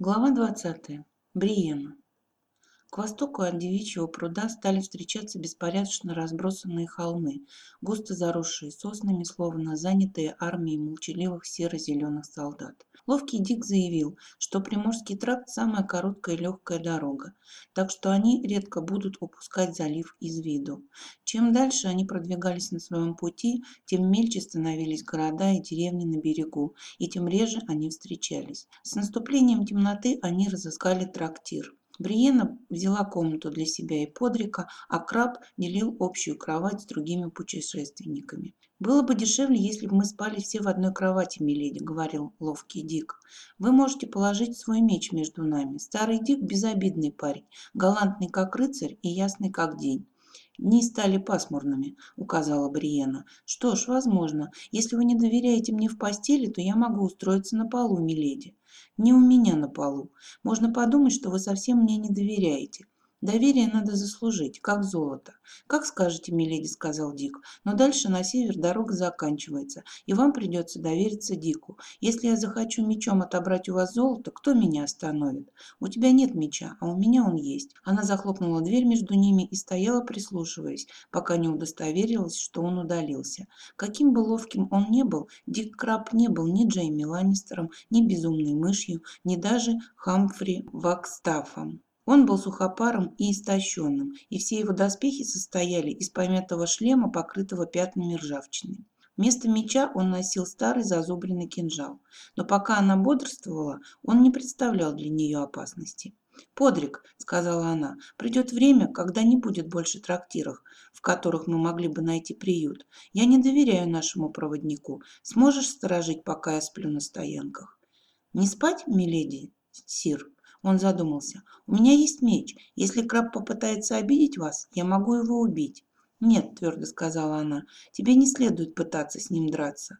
Глава 20. Бриена. К востоку от девичьего пруда стали встречаться беспорядочно разбросанные холмы, густо заросшие соснами, словно занятые армией молчаливых серо-зеленых солдат. Ловкий Дик заявил, что Приморский тракт – самая короткая и легкая дорога, так что они редко будут упускать залив из виду. Чем дальше они продвигались на своем пути, тем мельче становились города и деревни на берегу, и тем реже они встречались. С наступлением темноты они разыскали трактир. Бриена взяла комнату для себя и Подрика, а Краб делил общую кровать с другими путешественниками. «Было бы дешевле, если бы мы спали все в одной кровати, миледи», — говорил ловкий Дик. «Вы можете положить свой меч между нами. Старый Дик — безобидный парень, галантный как рыцарь и ясный как день. «Дни стали пасмурными», — указала Бриена. «Что ж, возможно. Если вы не доверяете мне в постели, то я могу устроиться на полу, миледи». «Не у меня на полу. Можно подумать, что вы совсем мне не доверяете. Доверие надо заслужить, как золото. Как скажете, миледи, сказал Дик, но дальше на север дорога заканчивается, и вам придется довериться Дику. Если я захочу мечом отобрать у вас золото, кто меня остановит? У тебя нет меча, а у меня он есть. Она захлопнула дверь между ними и стояла, прислушиваясь, пока не удостоверилась, что он удалился. Каким бы ловким он не был, Дик Краб не был ни Джейми Ланнистером, ни безумной мышью, ни даже Хамфри Вакстафом. Он был сухопаром и истощенным, и все его доспехи состояли из помятого шлема, покрытого пятнами ржавчины. Вместо меча он носил старый зазубренный кинжал, но пока она бодрствовала, он не представлял для нее опасности. «Подрик», — сказала она, — «придет время, когда не будет больше трактиров, в которых мы могли бы найти приют. Я не доверяю нашему проводнику. Сможешь сторожить, пока я сплю на стоянках?» «Не спать, миледи, сир?» Он задумался. «У меня есть меч. Если краб попытается обидеть вас, я могу его убить». «Нет», – твердо сказала она, – «тебе не следует пытаться с ним драться.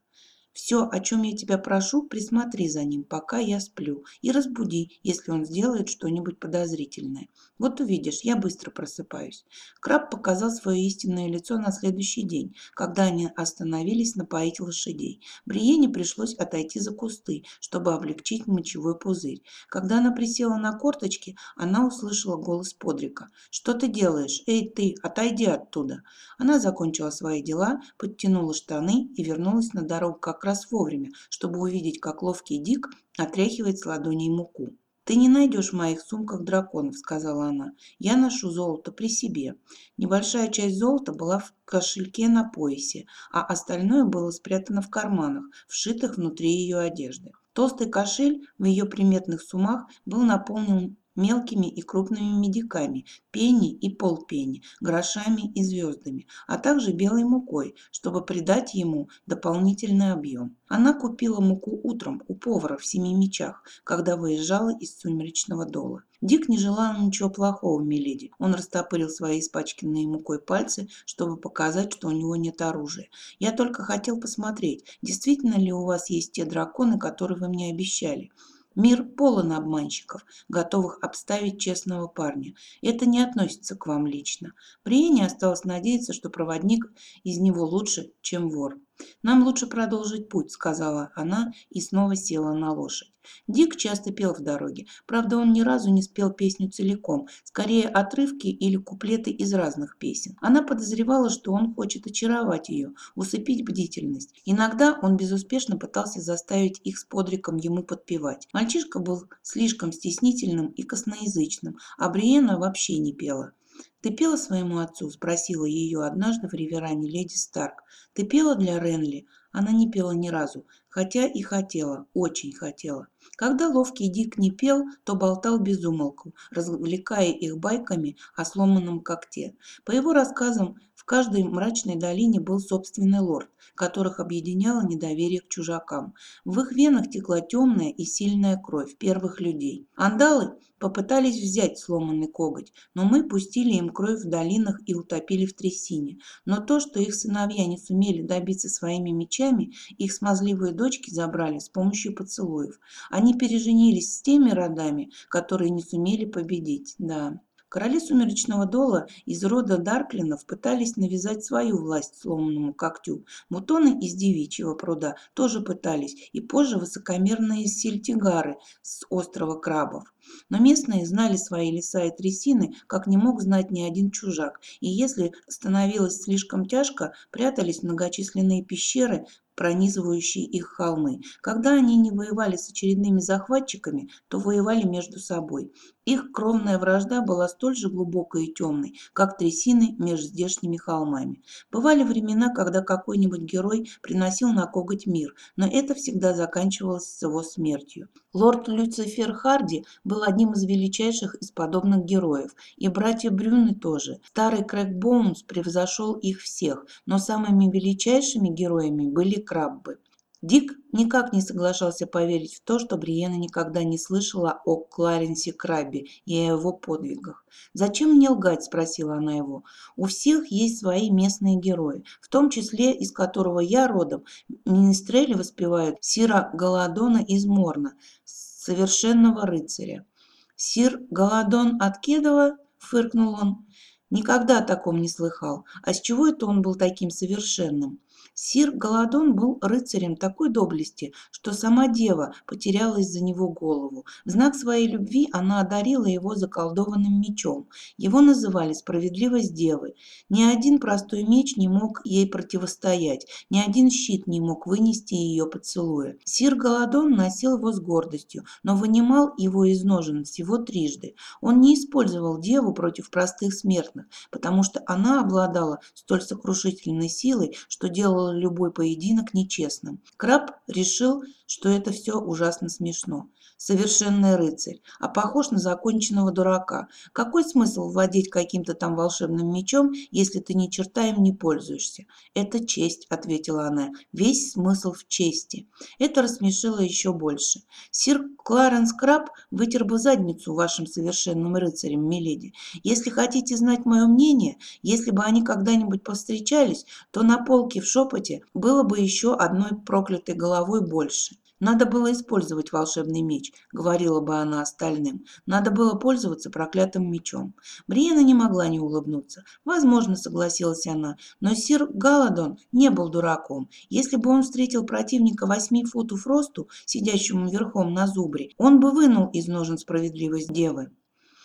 Все, о чем я тебя прошу, присмотри за ним, пока я сплю, и разбуди, если он сделает что-нибудь подозрительное. Вот увидишь, я быстро просыпаюсь. Краб показал свое истинное лицо на следующий день, когда они остановились напоить лошадей. Бриене пришлось отойти за кусты, чтобы облегчить мочевой пузырь. Когда она присела на корточки, она услышала голос Подрика. «Что ты делаешь? Эй, ты, отойди оттуда!» Она закончила свои дела, подтянула штаны и вернулась на дорогу как раз вовремя, чтобы увидеть, как ловкий Дик отряхивает с ладоней муку. «Ты не найдешь в моих сумках драконов», — сказала она. «Я ношу золото при себе». Небольшая часть золота была в кошельке на поясе, а остальное было спрятано в карманах, вшитых внутри ее одежды. Толстый кошель в ее приметных сумах был наполнен мелкими и крупными медиками, пенни и полпенни, грошами и звездами, а также белой мукой, чтобы придать ему дополнительный объем. Она купила муку утром у повара в Семи Мечах, когда выезжала из сумеречного дола. Дик не желал ничего плохого, миледи. Он растопырил свои испачканные мукой пальцы, чтобы показать, что у него нет оружия. Я только хотел посмотреть, действительно ли у вас есть те драконы, которые вы мне обещали. Мир полон обманщиков, готовых обставить честного парня. Это не относится к вам лично. Бриене осталось надеяться, что проводник из него лучше, чем вор. «Нам лучше продолжить путь», — сказала она и снова села на лошадь. Дик часто пел в дороге. Правда, он ни разу не спел песню целиком, скорее отрывки или куплеты из разных песен. Она подозревала, что он хочет очаровать ее, усыпить бдительность. Иногда он безуспешно пытался заставить их с подриком ему подпевать. Мальчишка был слишком стеснительным и косноязычным, а Бриена вообще не пела. «Ты пела своему отцу?» – спросила ее однажды в реверане леди Старк. «Ты пела для Ренли?» Она не пела ни разу, хотя и хотела, очень хотела. Когда ловкий Дик не пел, то болтал без умолку, развлекая их байками о сломанном когте. По его рассказам, каждой мрачной долине был собственный лорд, которых объединяло недоверие к чужакам. В их венах текла темная и сильная кровь первых людей. Андалы попытались взять сломанный коготь, но мы пустили им кровь в долинах и утопили в трясине. Но то, что их сыновья не сумели добиться своими мечами, их смазливые дочки забрали с помощью поцелуев. Они переженились с теми родами, которые не сумели победить, да. Короли Сумеречного Дола из рода Дарклинов пытались навязать свою власть сломанному когтю. Мутоны из Девичьего пруда тоже пытались, и позже высокомерные сельтигары с острова Крабов. Но местные знали свои леса и трясины, как не мог знать ни один чужак, и если становилось слишком тяжко, прятались многочисленные пещеры, пронизывающие их холмы. Когда они не воевали с очередными захватчиками, то воевали между собой. Их кровная вражда была столь же глубокой и темной, как трясины между здешними холмами. Бывали времена, когда какой-нибудь герой приносил на коготь мир, но это всегда заканчивалось с его смертью. Лорд Люцифер Харди был одним из величайших из подобных героев, и братья Брюны тоже. Старый Крэг Боунс превзошел их всех, но самыми величайшими героями были краббы. Дик никак не соглашался поверить в то, что Бриена никогда не слышала о Кларенсе Краббе и о его подвигах. «Зачем мне лгать?» – спросила она его. «У всех есть свои местные герои, в том числе из которого я родом. Министрели воспевают Сира Галадона из Морна, совершенного рыцаря». «Сир Галадон от Кедова?» – фыркнул он. «Никогда о таком не слыхал. А с чего это он был таким совершенным?» Сир Голодон был рыцарем такой доблести, что сама дева потерялась за него голову. В знак своей любви она одарила его заколдованным мечом. Его называли «справедливость девы». Ни один простой меч не мог ей противостоять, ни один щит не мог вынести ее поцелуя. Сир Голодон носил его с гордостью, но вынимал его из ножен всего трижды. Он не использовал деву против простых смертных, потому что она обладала столь сокрушительной силой, что делала делала любой поединок нечестным. Краб решил, что это все ужасно смешно. Совершенный рыцарь, а похож на законченного дурака. Какой смысл владеть каким-то там волшебным мечом, если ты ни черта им не пользуешься? Это честь, ответила она. Весь смысл в чести. Это рассмешило еще больше. Сир Кларенс Краб вытер бы задницу вашим совершенным рыцарем, миледи. Если хотите знать мое мнение, если бы они когда-нибудь повстречались, то на полке в шепоте было бы еще одной проклятой головой больше. Надо было использовать волшебный меч, говорила бы она остальным. Надо было пользоваться проклятым мечом. Бриена не могла не улыбнуться. Возможно, согласилась она, но сир Галадон не был дураком. Если бы он встретил противника восьми футов росту, сидящему верхом на зубре, он бы вынул из ножен справедливость девы.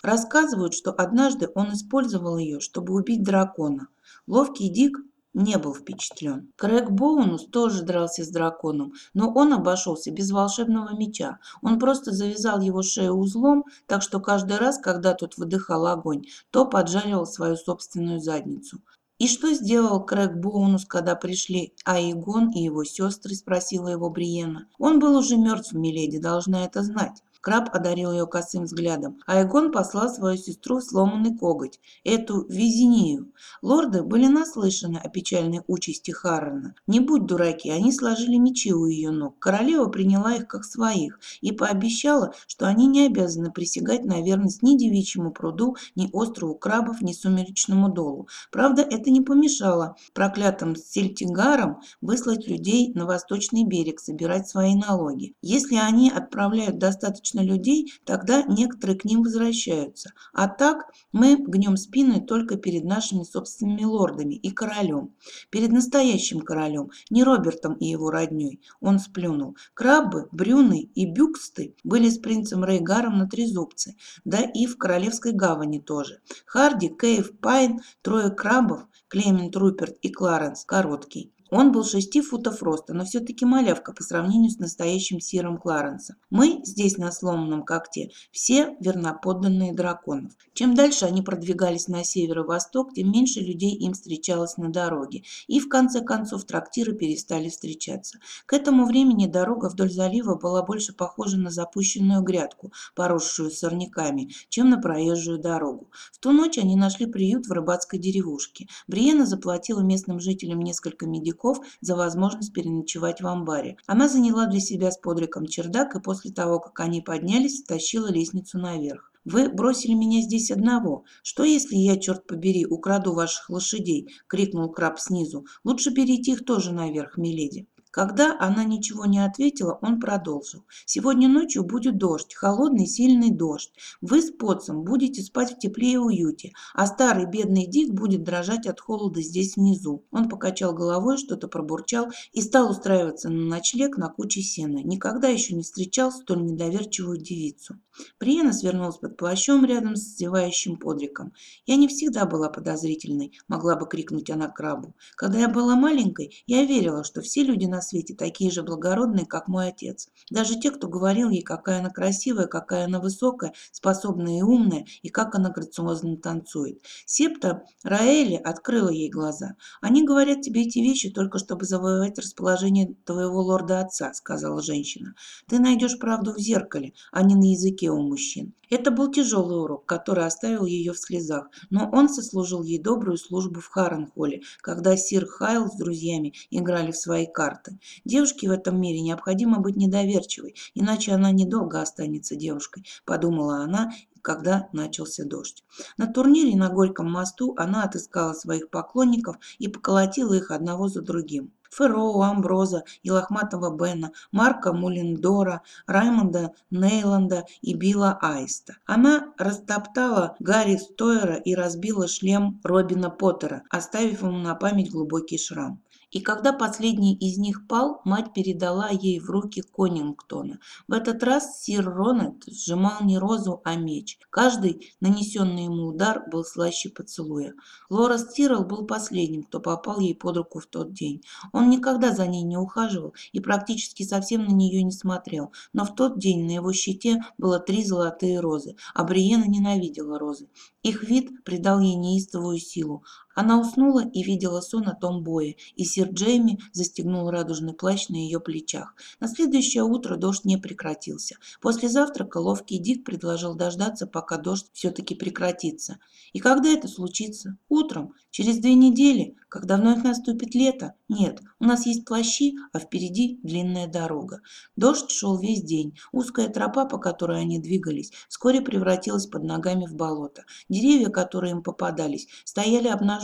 Рассказывают, что однажды он использовал ее, чтобы убить дракона. Ловкий Дик не был впечатлен. Крэг Боунус тоже дрался с драконом, но он обошелся без волшебного меча. Он просто завязал его шею узлом, так что каждый раз, когда тот выдыхал огонь, то поджаривал свою собственную задницу. «И что сделал Крэг Боунус, когда пришли Аигон и его сестры?» – спросила его Бриена. «Он был уже мертв, миледи, должна это знать». Краб одарил ее косым взглядом. Айгон послал свою сестру сломанный коготь, эту Визинию. Лорды были наслышаны о печальной участи Харрена. Не будь дураки, они сложили мечи у ее ног. Королева приняла их как своих и пообещала, что они не обязаны присягать на верность ни девичьему пруду, ни острову крабов, ни сумеречному долу. Правда, это не помешало проклятым сельтигарам выслать людей на восточный берег собирать свои налоги. Если они отправляют достаточно достаточно людей, тогда некоторые к ним возвращаются. А так мы гнем спины только перед нашими собственными лордами и королем. Перед настоящим королем, не Робертом и его родней. Он сплюнул. Краббы, Брюны и Бюксты были с принцем Рейгаром на Трезубце, да и в Королевской гавани тоже. Харди, Кейв, Пайн, трое крабов, Клемент, Руперт и Кларенс, короткий. Он был шести футов роста, но все-таки малявка по сравнению с настоящим сиром Кларенса. Мы здесь на сломанном когте все верноподданные драконов. Чем дальше они продвигались на север и восток, тем меньше людей им встречалось на дороге. И в конце концов трактиры перестали встречаться. К этому времени дорога вдоль залива была больше похожа на запущенную грядку, поросшую сорняками, чем на проезжую дорогу. В ту ночь они нашли приют в рыбацкой деревушке. Бриена заплатила местным жителям несколько медиков Куликов за возможность переночевать в амбаре. Она заняла для себя с Подриком чердак и после того, как они поднялись, тащила лестницу наверх. «Вы бросили меня здесь одного. Что, если я, черт побери, украду ваших лошадей?» — крикнул краб снизу. «Лучше берите их тоже наверх, миледи». Когда она ничего не ответила, он продолжил. «Сегодня ночью будет дождь, холодный сильный дождь. Вы с Потсом будете спать в тепле и уюте, а старый бедный Дик будет дрожать от холода здесь внизу». Он покачал головой, что-то пробурчал и стал устраиваться на ночлег на куче сена. Никогда еще не встречал столь недоверчивую девицу. Бриена свернулась под плащом рядом с зевающим подриком. «Я не всегда была подозрительной», – могла бы крикнуть она крабу. «Когда я была маленькой, я верила, что все люди на свете такие же благородные, как мой отец. Даже те, кто говорил ей, какая она красивая, какая она высокая, способная и умная, и как она грациозно танцует. Септа Раэли открыла ей глаза. «Они говорят тебе эти вещи только чтобы завоевать расположение твоего лорда-отца», — сказала женщина. «Ты найдешь правду в зеркале, а не на языке у мужчин». Это был тяжелый урок, который оставил ее в слезах, но он сослужил ей добрую службу в Харренхолле, когда сир Хайл с друзьями играли в свои карты. Девушке в этом мире необходимо быть недоверчивой, иначе она недолго останется девушкой, подумала она когда начался дождь. На турнире на Горьком мосту она отыскала своих поклонников и поколотила их одного за другим. Ферроу, Амброза и Лохматого Бена, Марка Мулиндора, Раймонда Нейланда и Билла Айста. Она растоптала Гарри Стойера и разбила шлем Робина Поттера, оставив ему на память глубокий шрам. И когда последний из них пал, мать передала ей в руки Конингтона. В этот раз сир Рональд сжимал не розу, а меч. Каждый нанесенный ему удар был слаще поцелуя. Лорас Тирл был последним, кто попал ей под руку в тот день. Он никогда за ней не ухаживал и практически совсем на нее не смотрел, но в тот день на его щите было три золотые розы, а Бриена ненавидела розы. Их вид придал ей неистовую силу. Она уснула и видела сон о том бое, и сир Джейми застегнул радужный плащ на ее плечах. На следующее утро дождь не прекратился. После завтрака ловкий Дик предложил дождаться, пока дождь все-таки прекратится. И когда это случится? Утром, через две недели, когда вновь наступит лето? Нет, у нас есть плащи, а впереди длинная дорога. Дождь шел весь день. Узкая тропа, по которой они двигались, вскоре превратилась под ногами в болото. Деревья, которые им попадались, стояли обнаженными,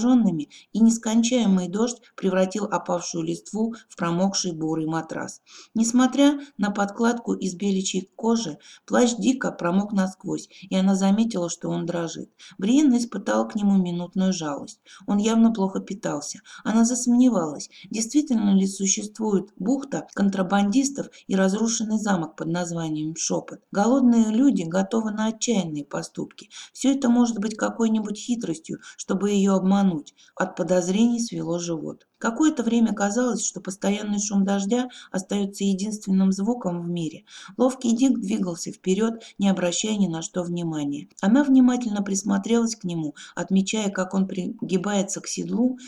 и нескончаемый дождь превратил опавшую листву в промокший бурый матрас. Несмотря на подкладку из беличьей кожи, плащ дико промок насквозь, и она заметила, что он дрожит. Бриенна испытала к нему минутную жалость. Он явно плохо питался. Она засомневалась, действительно ли существует бухта контрабандистов и разрушенный замок под названием Шепот. Голодные люди готовы на отчаянные поступки. Все это может быть какой-нибудь хитростью, чтобы ее обмануть. От подозрений свело живот. Какое-то время казалось, что постоянный шум дождя остается единственным звуком в мире. Ловкий Дик двигался вперед, не обращая ни на что внимания. Она внимательно присмотрелась к нему, отмечая, как он пригибается к седлу,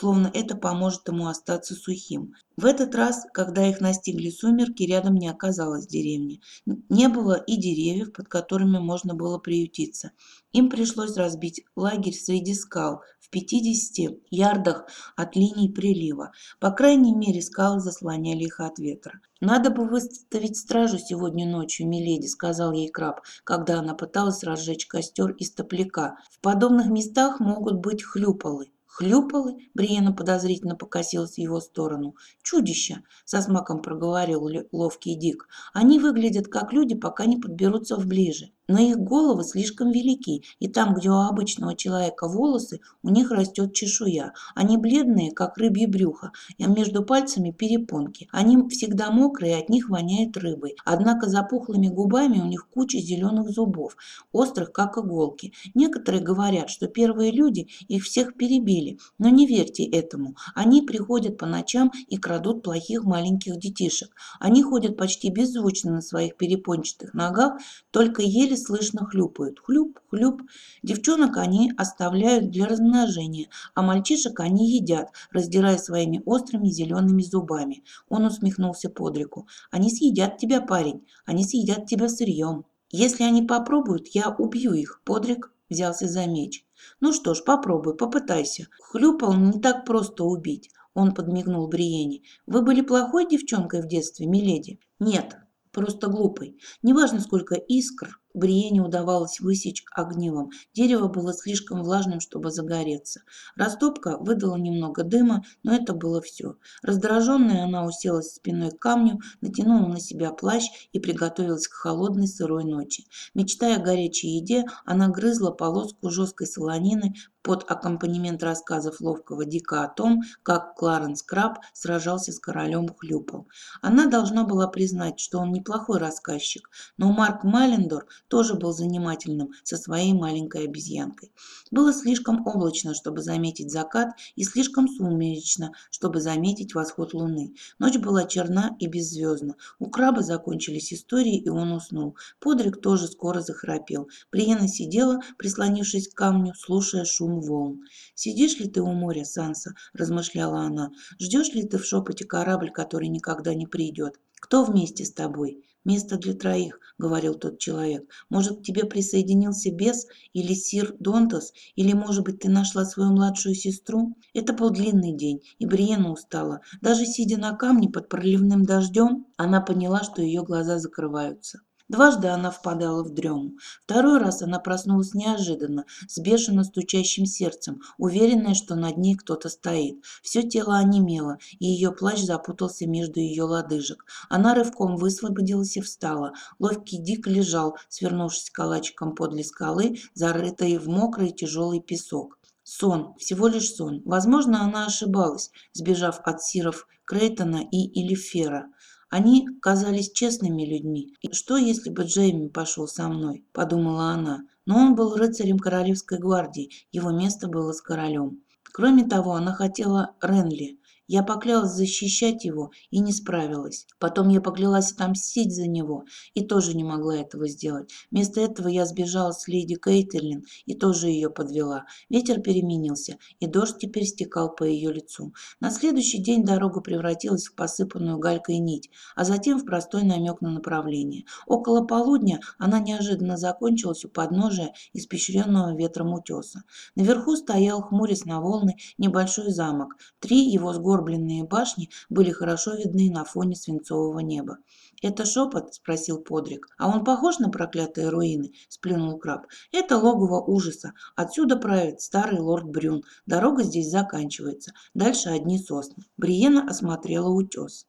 словно это поможет ему остаться сухим. В этот раз, когда их настигли сумерки, рядом не оказалось деревни. Не было и деревьев, под которыми можно было приютиться. Им пришлось разбить лагерь среди скал, в 50 ярдах от линии прилива. По крайней мере, скалы заслоняли их от ветра. «Надо бы выставить стражу сегодня ночью, миледи», — сказал ей краб, когда она пыталась разжечь костер из топляка. «В подобных местах могут быть хлюпалы». Хлюпалы? Бриена подозрительно покосилась в его сторону. Чудища, со смаком проговорил ловкий Дик. Они выглядят как люди, пока не подберутся вближе но их головы слишком велики, и там, где у обычного человека волосы, у них растет чешуя. Они бледные, как рыбье брюхо, а между пальцами перепонки. Они всегда мокрые, от них воняет рыбой. Однако за пухлыми губами у них куча зеленых зубов, острых, как иголки. Некоторые говорят, что первые люди их всех перебили, но не верьте этому. Они приходят по ночам и крадут плохих маленьких детишек. Они ходят почти беззвучно на своих перепончатых ногах, только еле слышно хлюпают. Хлюп, хлюп. Девчонок они оставляют для размножения, а мальчишек они едят, раздирая своими острыми зелеными зубами. Он усмехнулся подрику. Они съедят тебя, парень. Они съедят тебя сырьем. Если они попробуют, я убью их. Подрик взялся за меч. Ну что ж, попробуй, попытайся. Хлюпал не так просто убить. Он подмигнул Бриене. Вы были плохой девчонкой в детстве, миледи? Нет, просто глупой. Неважно, сколько искр Бриене удавалось высечь огнивом. Дерево было слишком влажным, чтобы загореться. Растопка выдала немного дыма, но это было все. Раздраженная она уселась спиной к камню, натянула на себя плащ и приготовилась к холодной сырой ночи. Мечтая о горячей еде, она грызла полоску жесткой солонины, под аккомпанемент рассказов ловкого Дика о том, как Кларенс Краб сражался с королем Хлюпом. Она должна была признать, что он неплохой рассказчик, но Марк Малендор тоже был занимательным со своей маленькой обезьянкой. Было слишком облачно, чтобы заметить закат, и слишком сумеречно, чтобы заметить восход луны. Ночь была черна и беззвездна. У краба закончились истории, и он уснул. Подрик тоже скоро захрапел. Приена сидела, прислонившись к камню, слушая шум шум волн. «Сидишь ли ты у моря, Санса?» – размышляла она. «Ждешь ли ты в шепоте корабль, который никогда не придет? Кто вместе с тобой?» «Место для троих», — говорил тот человек. «Может, к тебе присоединился бес или сир Донтас, или, может быть, ты нашла свою младшую сестру?» Это был длинный день, и Бриена устала. Даже сидя на камне под проливным дождем, она поняла, что ее глаза закрываются. Дважды она впадала в дрему. Второй раз она проснулась неожиданно, с бешено стучащим сердцем, уверенная, что над ней кто-то стоит. Все тело онемело, и ее плащ запутался между ее лодыжек. Она рывком высвободилась и встала. Ловкий Дик лежал, свернувшись калачиком подле скалы, зарытой в мокрый тяжелый песок. Сон, всего лишь сон. Возможно, она ошибалась, сбежав от сиров Крейтона и Элифера. Они казались честными людьми. И что, если бы Джейми пошел со мной, подумала она. Но он был рыцарем Королевской гвардии, его место было с королем. Кроме того, она хотела Ренли, я поклялась защищать его и не справилась. Потом я поклялась отомстить за него и тоже не могла этого сделать. Вместо этого я сбежала с леди Кейтерлин и тоже ее подвела. Ветер переменился, и дождь теперь стекал по ее лицу. На следующий день дорога превратилась в посыпанную галькой нить, а затем в простой намек на направление. Около полудня она неожиданно закончилась у подножия испещренного ветром утеса. Наверху стоял, хмурясь на волны, небольшой замок. Три его с гор сгорбленные башни были хорошо видны на фоне свинцового неба. «Это шепот?» – спросил Подрик. «А он похож на проклятые руины?» – сплюнул краб. «Это логово ужаса. Отсюда правит старый лорд Брюн. Дорога здесь заканчивается. Дальше одни сосны». Бриена осмотрела утес.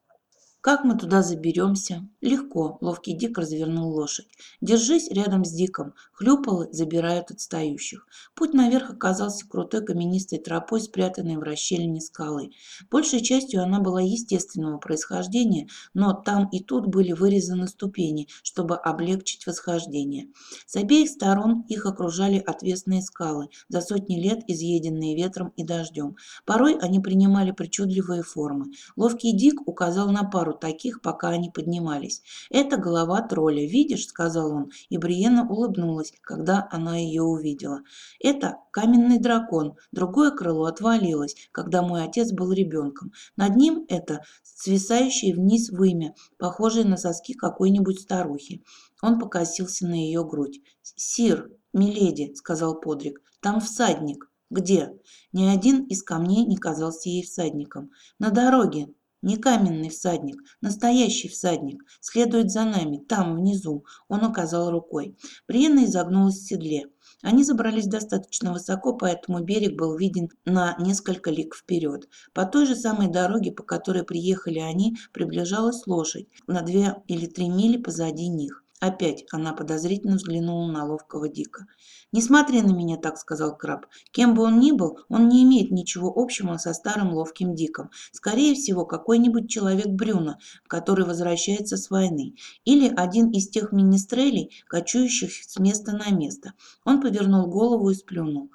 Как мы туда заберемся? Легко. Ловкий Дик развернул лошадь. Держись рядом с Диком. Хлюпалы забирают отстающих. Путь наверх оказался крутой каменистой тропой, спрятанной в расщелине скалы. Большей частью она была естественного происхождения, но там и тут были вырезаны ступени, чтобы облегчить восхождение. С обеих сторон их окружали отвесные скалы, за сотни лет изъеденные ветром и дождем. Порой они принимали причудливые формы. Ловкий Дик указал на пару пару таких, пока они поднимались. «Это голова тролля, видишь?» – сказал он, и Бриена улыбнулась, когда она ее увидела. «Это каменный дракон, другое крыло отвалилось, когда мой отец был ребенком. Над ним это свисающее вниз вымя, похожее на соски какой-нибудь старухи». Он покосился на ее грудь. «Сир, миледи», – сказал Подрик, – «там всадник». «Где?» Ни один из камней не казался ей всадником. «На дороге», не каменный всадник, настоящий всадник. Следует за нами, там, внизу. Он указал рукой. Бриена изогнулась в седле. Они забрались достаточно высоко, поэтому берег был виден на несколько лиг вперед. По той же самой дороге, по которой приехали они, приближалась лошадь на две или три мили позади них. Опять она подозрительно взглянула на ловкого Дика. «Не смотри на меня так», — сказал краб. «Кем бы он ни был, он не имеет ничего общего со старым ловким Диком. Скорее всего, какой-нибудь человек Брюна, который возвращается с войны. Или один из тех министрелей, кочующих с места на место». Он повернул голову и сплюнул.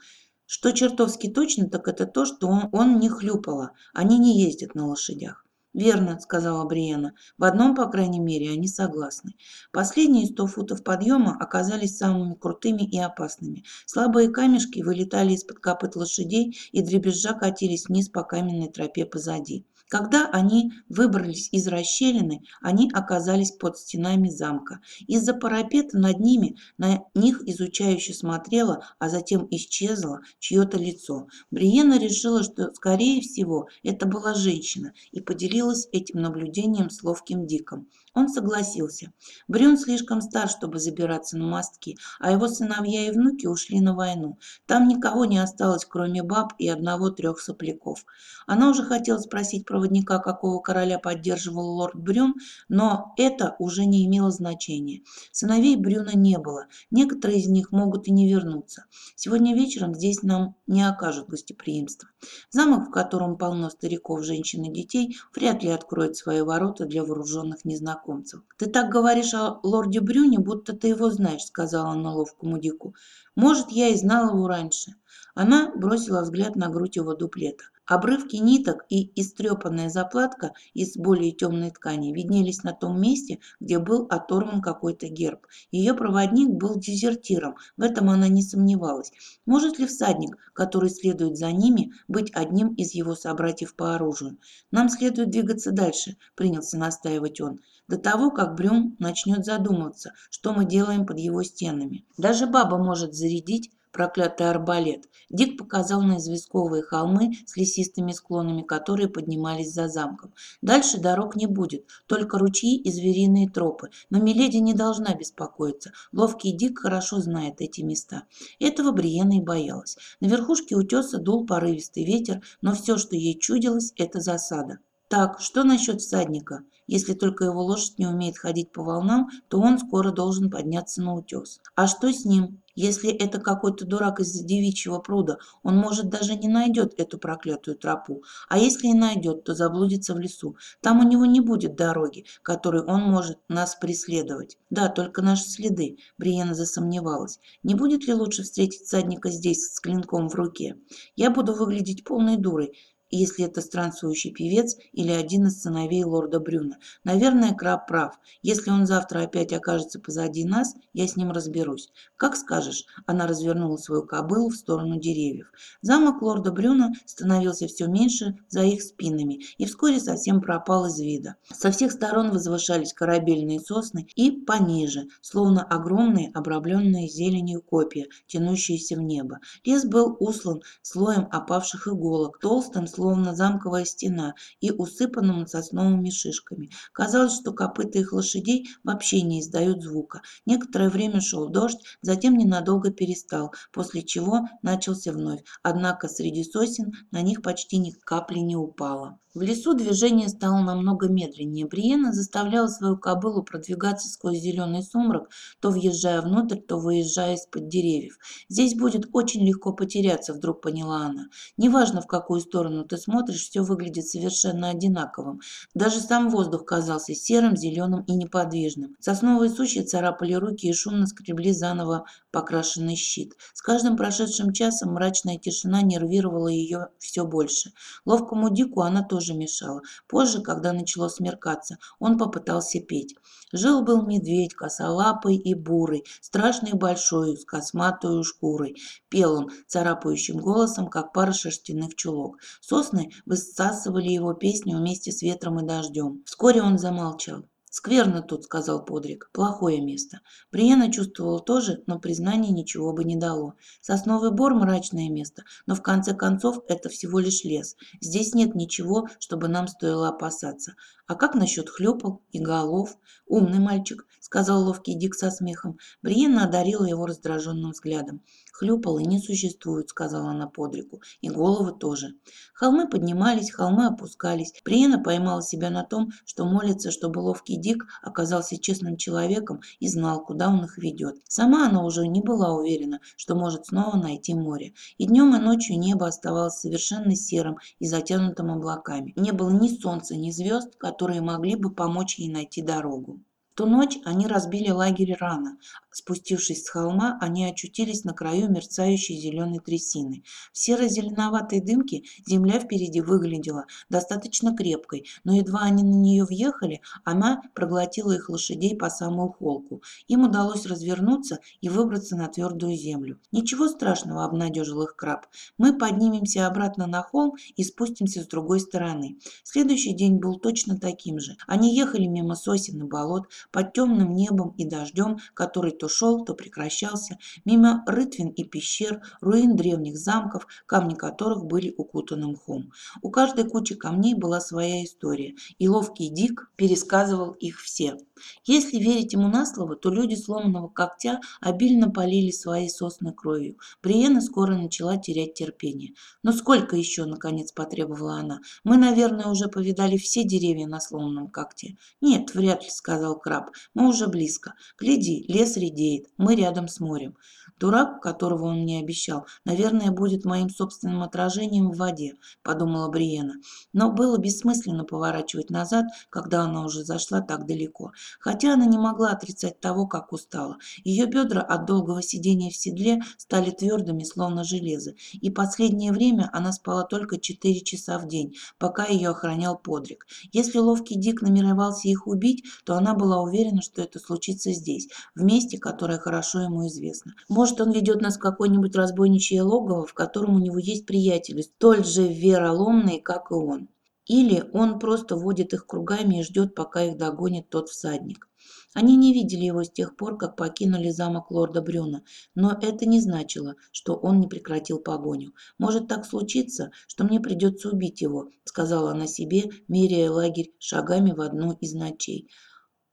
Что чертовски точно, так это то, что он, не хлюпала. Они не ездят на лошадях. «Верно», — сказала Бриена. «В одном, по крайней мере, они согласны. Последние сто футов подъема оказались самыми крутыми и опасными. Слабые камешки вылетали из-под копыт лошадей и дребезжа катились вниз по каменной тропе позади. Когда они выбрались из расщелины, они оказались под стенами замка. Из-за парапета над ними на них изучающе смотрело, а затем исчезло чье-то лицо. Бриена решила, что, скорее всего, это была женщина, и поделилась этим наблюдением с ловким Диком. Он согласился. Брюн слишком стар, чтобы забираться на мостки, а его сыновья и внуки ушли на войну. Там никого не осталось, кроме баб и одного-трех сопляков. Она уже хотела спросить проводника, какого короля поддерживал лорд Брюн, но это уже не имело значения. Сыновей Брюна не было. Некоторые из них могут и не вернуться. Сегодня вечером здесь нам не окажут гостеприимства. Замок, в котором полно стариков, женщин и детей, вряд ли откроет свои ворота для вооруженных незнакомцев незнакомцев. «Ты так говоришь о лорде Брюне, будто ты его знаешь», — сказала она ловкому Дику. «Может, я и знала его раньше». Она бросила взгляд на грудь его дуплета. Обрывки ниток и истрепанная заплатка из более темной ткани виднелись на том месте, где был оторван какой-то герб. Ее проводник был дезертиром, в этом она не сомневалась. Может ли всадник, который следует за ними, быть одним из его собратьев по оружию? «Нам следует двигаться дальше», – принялся настаивать он до того, как Брюм начнет задумываться, что мы делаем под его стенами. Даже баба может зарядить проклятый арбалет. Дик показал на известковые холмы с лесистыми склонами, которые поднимались за замком. Дальше дорог не будет, только ручьи и звериные тропы. Но Миледи не должна беспокоиться. Ловкий Дик хорошо знает эти места. Этого Бриена и боялась. На верхушке утеса дул порывистый ветер, но все, что ей чудилось, это засада. Так, что насчет всадника? Если только его лошадь не умеет ходить по волнам, то он скоро должен подняться на утес. А что с ним? Если это какой-то дурак из девичьего пруда, он, может, даже не найдет эту проклятую тропу. А если и найдет, то заблудится в лесу. Там у него не будет дороги, которой он может нас преследовать. Да, только наши следы. Бриена засомневалась. Не будет ли лучше встретить всадника здесь с клинком в руке? Я буду выглядеть полной дурой, если это странствующий певец или один из сыновей лорда Брюна. Наверное, Краб прав. Если он завтра опять окажется позади нас, я с ним разберусь. Как скажешь. Она развернула свою кобылу в сторону деревьев. Замок лорда Брюна становился все меньше за их спинами и вскоре совсем пропал из вида. Со всех сторон возвышались корабельные сосны и пониже, словно огромные обрамленные зеленью копья, тянущиеся в небо. Лес был услан слоем опавших иголок, толстым словно замковая стена, и усыпанным сосновыми шишками. Казалось, что копыта их лошадей вообще не издают звука. Некоторое время шел дождь, затем ненадолго перестал, после чего начался вновь. Однако среди сосен на них почти ни капли не упало. В лесу движение стало намного медленнее. Бриена заставляла свою кобылу продвигаться сквозь зеленый сумрак, то въезжая внутрь, то выезжая из-под деревьев. «Здесь будет очень легко потеряться», — вдруг поняла она. «Неважно, в какую сторону ты смотришь, все выглядит совершенно одинаковым. Даже сам воздух казался серым, зеленым и неподвижным. Сосновые сучья царапали руки и шумно скребли заново покрашенный щит. С каждым прошедшим часом мрачная тишина нервировала ее все больше. Ловкому Дику она тоже тоже мешало. Позже, когда начало смеркаться, он попытался петь. Жил-был медведь, косолапый и бурый, страшный и большой, с косматую шкурой. Пел он царапающим голосом, как пара шерстяных чулок. Сосны высасывали его песню вместе с ветром и дождем. Вскоре он замолчал. «Скверно тут», — сказал Подрик. «Плохое место». Бриена чувствовал тоже, но признание ничего бы не дало. Сосновый бор – мрачное место, но в конце концов это всего лишь лес. Здесь нет ничего, чтобы нам стоило опасаться. А как насчет хлепал и голов? Умный мальчик, сказал ловкий Дик со смехом. Бриена одарила его раздраженным взглядом. Хлюпалы не существуют, сказала она подрику, и головы тоже. Холмы поднимались, холмы опускались. Бриена поймала себя на том, что молится, чтобы ловкий Дик оказался честным человеком и знал, куда он их ведет. Сама она уже не была уверена, что может снова найти море. И днем, и ночью небо оставалось совершенно серым и затянутым облаками. Не было ни солнца, ни звезд, которые могли бы помочь ей найти дорогу. Ту ночь они разбили лагерь рано. Спустившись с холма, они очутились на краю мерцающей зеленой трясины. В серо-зеленоватой дымке земля впереди выглядела достаточно крепкой, но едва они на нее въехали, она проглотила их лошадей по самую холку. Им удалось развернуться и выбраться на твердую землю. «Ничего страшного», — обнадежил их краб. «Мы поднимемся обратно на холм и спустимся с другой стороны». Следующий день был точно таким же. Они ехали мимо сосен и болот, под темным небом и дождем, который то шел, то прекращался, мимо рытвин и пещер, руин древних замков, камни которых были укутаны мхом. У каждой кучи камней была своя история, и ловкий Дик пересказывал их все. Если верить ему на слово, то люди сломанного когтя обильно полили свои сосны кровью. Бриена скоро начала терять терпение. «Но сколько еще?» – наконец потребовала она. «Мы, наверное, уже повидали все деревья на сломанном когте». «Нет, вряд ли», – сказал краб. «Мы уже близко. Гляди, лес редеет. Мы рядом с морем. Дурак, которого он мне обещал, наверное, будет моим собственным отражением в воде, подумала Бриена. Но было бессмысленно поворачивать назад, когда она уже зашла так далеко. Хотя она не могла отрицать того, как устала. Ее бедра от долгого сидения в седле стали твердыми, словно железо, и последнее время она спала только 4 часа в день, пока ее охранял подрик. Если ловкий Дик намеревался их убить, то она была уверена, что это случится здесь, в месте, которое хорошо ему известно. Он ведет нас в какое-нибудь разбойничье логово, в котором у него есть приятели, столь же вероломные, как и он. Или он просто водит их кругами и ждет, пока их догонит тот всадник. Они не видели его с тех пор, как покинули замок лорда Брюна, но это не значило, что он не прекратил погоню. «Может так случиться, что мне придется убить его», — сказала она себе, меряя лагерь шагами в одну из ночей.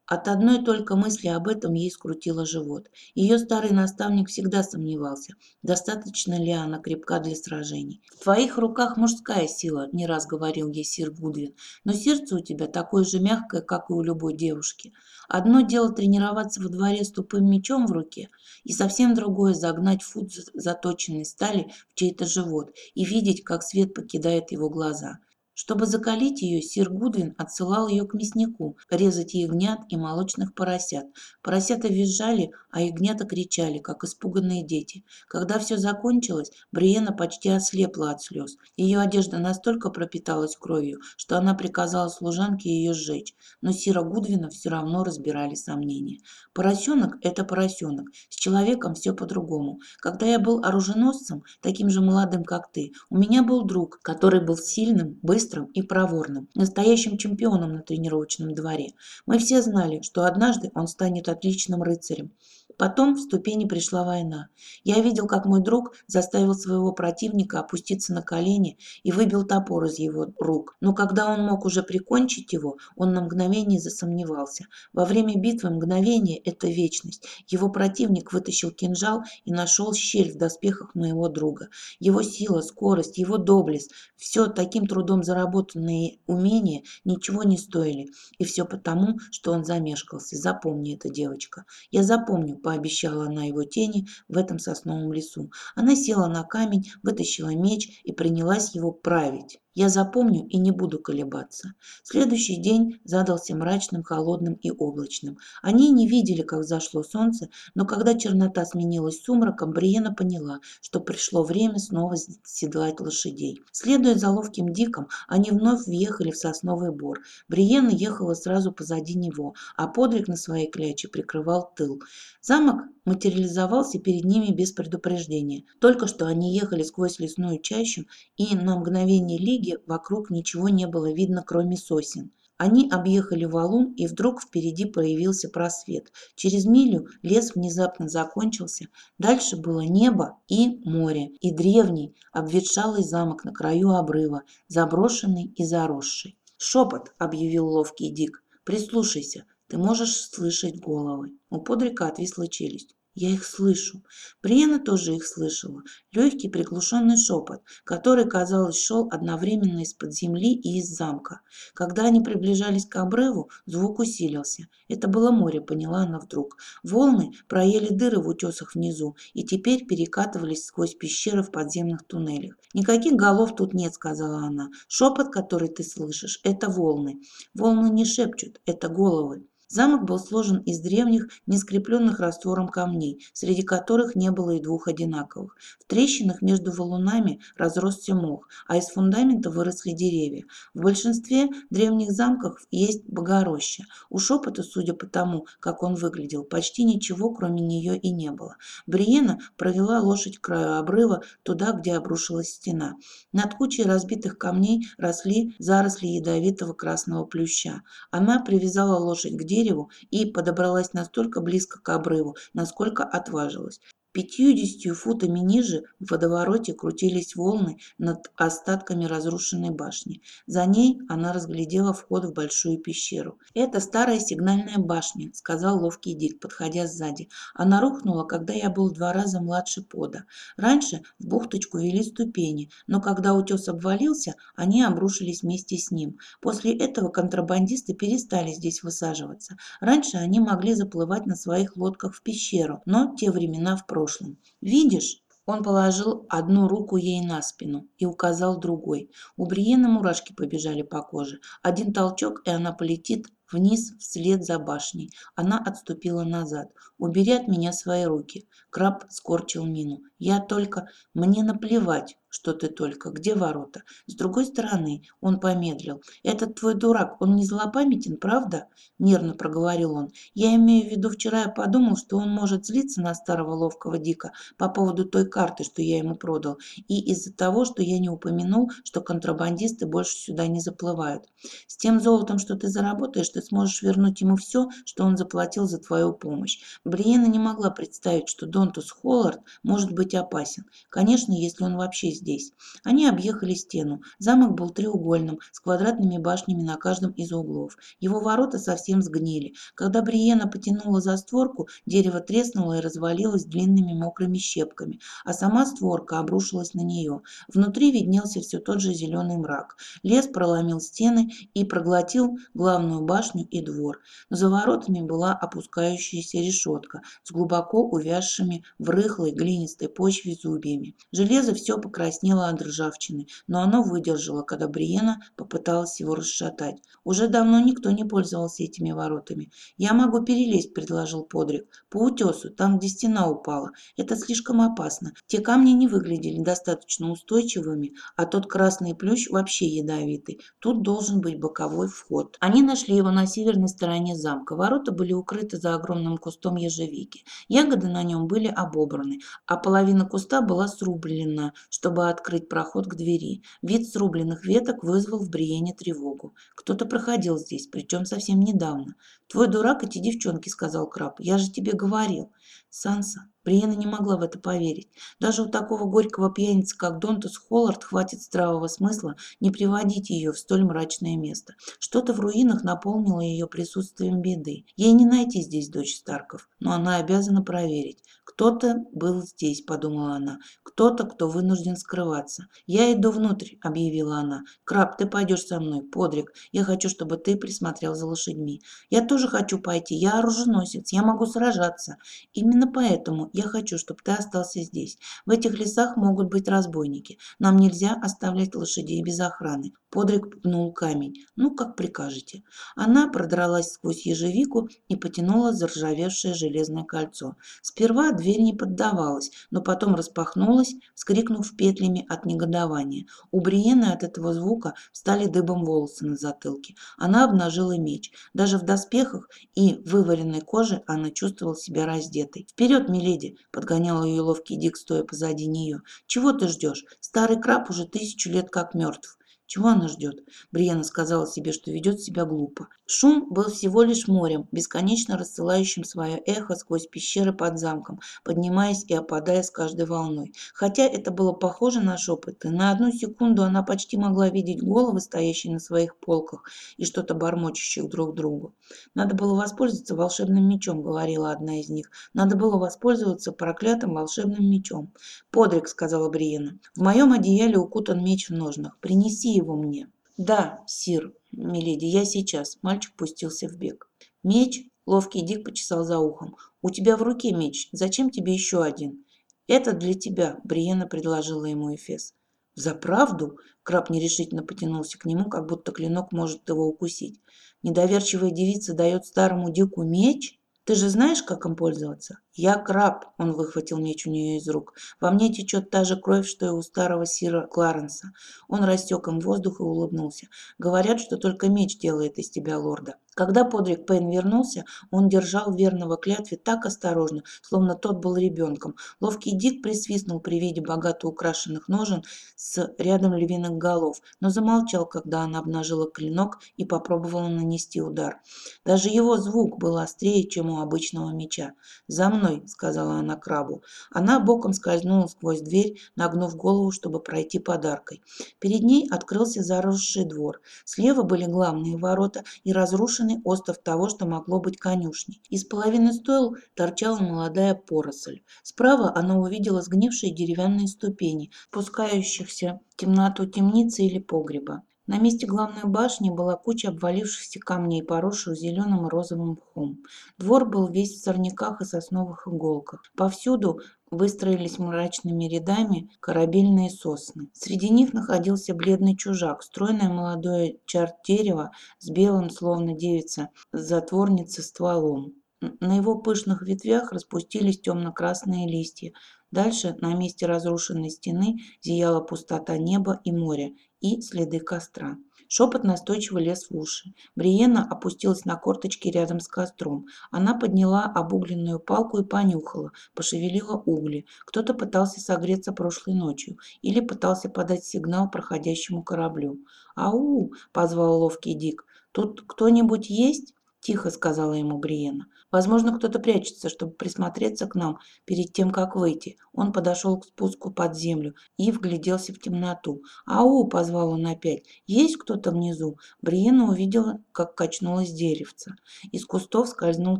От одной только мысли об этом ей скрутило живот. Ее старый наставник всегда сомневался, достаточно ли она крепка для сражений. «В твоих руках мужская сила», – не раз говорил ей сир Гудвин, «но сердце у тебя такое же мягкое, как и у любой девушки. Одно дело тренироваться во дворе с тупым мечом в руке, и совсем другое – загнать фут заточенной стали в чей-то живот и видеть, как свет покидает его глаза». Чтобы закалить ее, сир Гудвин отсылал ее к мяснику, резать ягнят и молочных поросят. Поросята визжали, а ягнята кричали, как испуганные дети. Когда все закончилось, Бриена почти ослепла от слез. Ее одежда настолько пропиталась кровью, что она приказала служанке ее сжечь. Но сира Гудвина все равно разбирали сомнения. Поросенок – это поросенок. С человеком все по-другому. Когда я был оруженосцем, таким же молодым, как ты, у меня был друг, который был сильным, быстрым, быстрым и проворным, настоящим чемпионом на тренировочном дворе. Мы все знали, что однажды он станет отличным рыцарем. Потом в ступени пришла война. Я видел, как мой друг заставил своего противника опуститься на колени и выбил топор из его рук. Но когда он мог уже прикончить его, он на мгновение засомневался. Во время битвы мгновение – это вечность. Его противник вытащил кинжал и нашел щель в доспехах моего друга. Его сила, скорость, его доблесть – все таким трудом заработанные умения ничего не стоили. И все потому, что он замешкался. Запомни это, девочка. Я запомню, пообещала она его тени в этом сосновом лесу. Она села на камень, вытащила меч и принялась его править. Я запомню и не буду колебаться. Следующий день задался мрачным, холодным и облачным. Они не видели, как зашло солнце, но когда чернота сменилась сумраком, Бриена поняла, что пришло время снова седлать лошадей. Следуя за ловким Диком, они вновь въехали в сосновый бор. Бриена ехала сразу позади него, а Подрик на своей кляче прикрывал тыл. Замок материализовался перед ними без предупреждения. Только что они ехали сквозь лесную чащу, и на мгновение Лиги вокруг ничего не было видно, кроме сосен. Они объехали валун, и вдруг впереди появился просвет. Через милю лес внезапно закончился. Дальше было небо и море, и древний, обветшалый замок на краю обрыва, заброшенный и заросший. «Шепот!» – объявил ловкий Дик. «Прислушайся, ты можешь слышать головы». У Подрика отвисла челюсть. Я их слышу. Бриена тоже их слышала. Легкий приглушенный шепот, который, казалось, шел одновременно из-под земли и из замка. Когда они приближались к обрыву, звук усилился. Это было море, поняла она вдруг. Волны проели дыры в утесах внизу и теперь перекатывались сквозь пещеры в подземных туннелях. «Никаких голов тут нет», — сказала она. «Шепот, который ты слышишь, это волны. Волны не шепчут, это головы». Замок был сложен из древних, не скрепленных раствором камней, среди которых не было и двух одинаковых. В трещинах между валунами разросся мох, а из фундамента выросли деревья. В большинстве древних замков есть богороща. У шепота, судя по тому, как он выглядел, почти ничего, кроме нее, и не было. Бриена провела лошадь к краю обрыва, туда, где обрушилась стена. Над кучей разбитых камней росли заросли ядовитого красного плюща. Она привязала лошадь к дереву и подобралась настолько близко к обрыву, насколько отважилась. Пятьюдесятью футами ниже в водовороте крутились волны над остатками разрушенной башни. За ней она разглядела вход в большую пещеру. «Это старая сигнальная башня», — сказал ловкий Дик, подходя сзади. «Она рухнула, когда я был два раза младше пода. Раньше в бухточку вели ступени, но когда утес обвалился, они обрушились вместе с ним. После этого контрабандисты перестали здесь высаживаться. Раньше они могли заплывать на своих лодках в пещеру, но те времена в прошлом прошлом. Видишь, он положил одну руку ей на спину и указал другой. У Бриены мурашки побежали по коже. Один толчок, и она полетит вниз вслед за башней. Она отступила назад. «Убери от меня свои руки». Краб скорчил мину. «Я только... Мне наплевать, что ты только. Где ворота?» С другой стороны, он помедлил. «Этот твой дурак, он не злопамятен, правда?» Нервно проговорил он. «Я имею в виду, вчера я подумал, что он может злиться на старого ловкого Дика по поводу той карты, что я ему продал, и из-за того, что я не упомянул, что контрабандисты больше сюда не заплывают. С тем золотом, что ты заработаешь, ты сможешь вернуть ему все, что он заплатил за твою помощь. Бриена не могла представить, что Донтус Холлард может быть опасен. Конечно, если он вообще здесь. Они объехали стену. Замок был треугольным, с квадратными башнями на каждом из углов. Его ворота совсем сгнили. Когда Бриена потянула за створку, дерево треснуло и развалилось длинными мокрыми щепками, а сама створка обрушилась на нее. Внутри виднелся все тот же зеленый мрак. Лес проломил стены и проглотил главную башню и двор. За воротами была опускающаяся решетка с глубоко увязшими в рыхлой глинистой почве зубьями. Железо все покраснело от ржавчины, но оно выдержало, когда Бриена попыталась его расшатать. Уже давно никто не пользовался этими воротами. «Я могу перелезть», — предложил Подрик. «По утесу, там, где стена упала. Это слишком опасно. Те камни не выглядели достаточно устойчивыми, а тот красный плющ вообще ядовитый. Тут должен быть боковой вход». Они нашли его на северной стороне замка. Ворота были укрыты за огромным кустом ежевики. Ягоды на нем были обобраны, а половина куста была срублена, чтобы открыть проход к двери. Вид срубленных веток вызвал в Бриене тревогу. Кто-то проходил здесь, причем совсем недавно. «Твой дурак эти девчонки», — сказал Краб. «Я же тебе говорил». Санса, Бриена не могла в это поверить. Даже у такого горького пьяницы, как Донтус Холлард, хватит здравого смысла не приводить ее в столь мрачное место. Что-то в руинах наполнило ее присутствием беды. Ей не найти здесь дочь Старков, но она обязана проверить. «Кто-то был здесь», — подумала она. «Кто-то, кто вынужден скрываться». «Я иду внутрь», — объявила она. «Краб, ты пойдешь со мной, Подрик. Я хочу, чтобы ты присмотрел за лошадьми. Я тоже хочу пойти. Я оруженосец. Я могу сражаться. Именно поэтому я хочу, чтобы ты остался здесь. В этих лесах могут быть разбойники. Нам нельзя оставлять лошадей без охраны. Подрик пнул камень. «Ну, как прикажете». Она продралась сквозь ежевику и потянула заржавевшее железное кольцо. Сперва дверь не поддавалась, но потом распахнулась, вскрикнув петлями от негодования. У Бриены от этого звука стали дыбом волосы на затылке. Она обнажила меч. Даже в доспехах и вываренной коже она чувствовала себя раздетой. «Вперед, миледи!» – подгонял ее ловкий Дик, стоя позади нее. «Чего ты ждешь? Старый краб уже тысячу лет как мертв. Чего она ждет? Бриена сказала себе, что ведет себя глупо. Шум был всего лишь морем, бесконечно рассылающим свое эхо сквозь пещеры под замком, поднимаясь и опадая с каждой волной. Хотя это было похоже на шепот, и на одну секунду она почти могла видеть головы, стоящие на своих полках, и что-то бормочущих друг другу. «Надо было воспользоваться волшебным мечом», — говорила одна из них. «Надо было воспользоваться проклятым волшебным мечом». «Подрик», — сказала Бриена, — «в моем одеяле укутан меч в ножнах. Принеси его мне». «Да, сир, миледи, я сейчас». Мальчик пустился в бег. «Меч?» — ловкий Дик почесал за ухом. «У тебя в руке меч. Зачем тебе еще один?» «Это для тебя», — Бриена предложила ему Эфес. За правду? Краб нерешительно потянулся к нему, как будто клинок может его укусить. Недоверчивая девица дает старому дику меч? Ты же знаешь, как им пользоваться? Я краб, он выхватил меч у нее из рук. Во мне течет та же кровь, что и у старого сира Кларенса. Он рассек им воздух и улыбнулся. Говорят, что только меч делает из тебя лорда. Когда Подрик Пейн вернулся, он держал верного клятве так осторожно, словно тот был ребенком. Ловкий Дик присвистнул при виде богато украшенных ножен с рядом львиных голов, но замолчал, когда она обнажила клинок и попробовала нанести удар. Даже его звук был острее, чем у обычного меча. «За мной», — сказала она крабу. Она боком скользнула сквозь дверь, нагнув голову, чтобы пройти подаркой. Перед ней открылся заросший двор. Слева были главные ворота и разрушенные заброшенный остров того, что могло быть конюшней. Из половины стойл торчала молодая поросль. Справа она увидела сгнившие деревянные ступени, спускающихся в темноту темницы или погреба. На месте главной башни была куча обвалившихся камней, поросших зеленым и розовым мхом. Двор был весь в сорняках и сосновых иголках. Повсюду выстроились мрачными рядами корабельные сосны. Среди них находился бледный чужак, стройное молодое чарт дерева с белым, словно девица, затворница стволом. На его пышных ветвях распустились темно-красные листья. Дальше на месте разрушенной стены зияла пустота неба и моря и следы костра. Шепот настойчиво лез в уши. Бриена опустилась на корточки рядом с костром. Она подняла обугленную палку и понюхала, пошевелила угли. Кто-то пытался согреться прошлой ночью или пытался подать сигнал проходящему кораблю. «Ау!» – позвал ловкий Дик. «Тут кто-нибудь есть?» – тихо сказала ему Бриена. Возможно, кто-то прячется, чтобы присмотреться к нам перед тем, как выйти. Он подошел к спуску под землю и вгляделся в темноту. «Ау!» – позвал он опять. «Есть кто-то внизу?» Бриена увидела, как качнулось деревце. Из кустов скользнул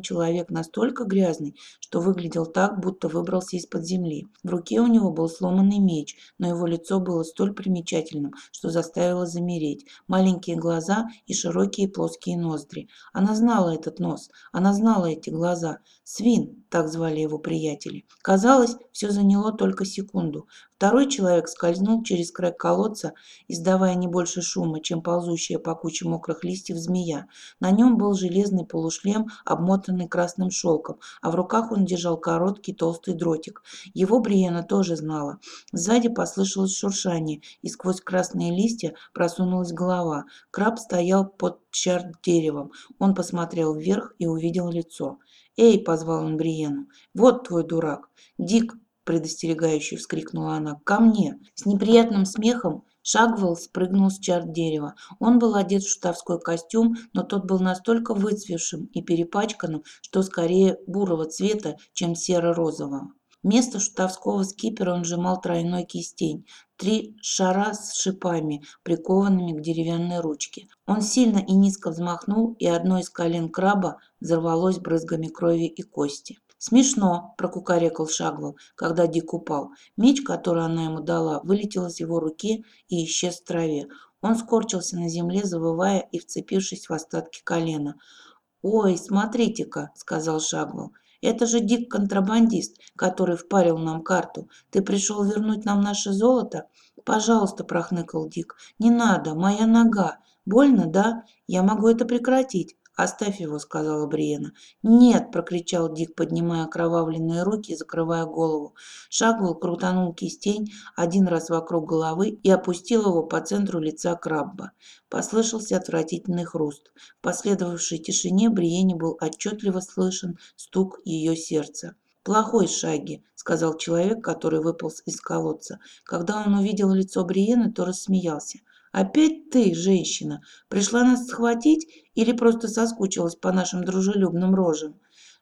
человек настолько грязный, что выглядел так, будто выбрался из-под земли. В руке у него был сломанный меч, но его лицо было столь примечательным, что заставило замереть. Маленькие глаза и широкие плоские ноздри. Она знала этот нос. Она знала эти глаза. Свин, так звали его приятели. Казалось, все заняло только секунду. Второй человек скользнул через край колодца, издавая не больше шума, чем ползущая по куче мокрых листьев змея. На нем был железный полушлем, обмотанный красным шелком, а в руках он держал короткий толстый дротик. Его Бриена тоже знала. Сзади послышалось шуршание, и сквозь красные листья просунулась голова. Краб стоял под чар деревом. Он посмотрел вверх и увидел лицо. «Эй!» – позвал он Бриену. «Вот твой дурак!» «Дик!» – предостерегающе вскрикнула она. «Ко мне!» С неприятным смехом Шагвелл спрыгнул с чар дерева. Он был одет в штавской костюм, но тот был настолько выцвевшим и перепачканным, что скорее бурого цвета, чем серо-розового. Вместо штавского скипера он сжимал тройной кистень, три шара с шипами, прикованными к деревянной ручке. Он сильно и низко взмахнул, и одно из колен краба взорвалось брызгами крови и кости. «Смешно», – прокукарекал Шагвел, когда Дик упал. Меч, который она ему дала, вылетел из его руки и исчез в траве. Он скорчился на земле, завывая и вцепившись в остатки колена. «Ой, смотрите-ка», – сказал Шагвел. Это же Дик-контрабандист, который впарил нам карту. Ты пришел вернуть нам наше золото? Пожалуйста, прохныкал Дик. Не надо, моя нога. Больно, да? Я могу это прекратить. «Оставь его», — сказала Бриена. «Нет!» — прокричал Дик, поднимая окровавленные руки и закрывая голову. Шагвелл крутанул кистень один раз вокруг головы и опустил его по центру лица Крабба. Послышался отвратительный хруст. В последовавшей тишине Бриене был отчетливо слышен стук ее сердца. «Плохой Шаги», — сказал человек, который выполз из колодца. Когда он увидел лицо Бриены, то рассмеялся. Опять ты, женщина, пришла нас схватить или просто соскучилась по нашим дружелюбным рожам?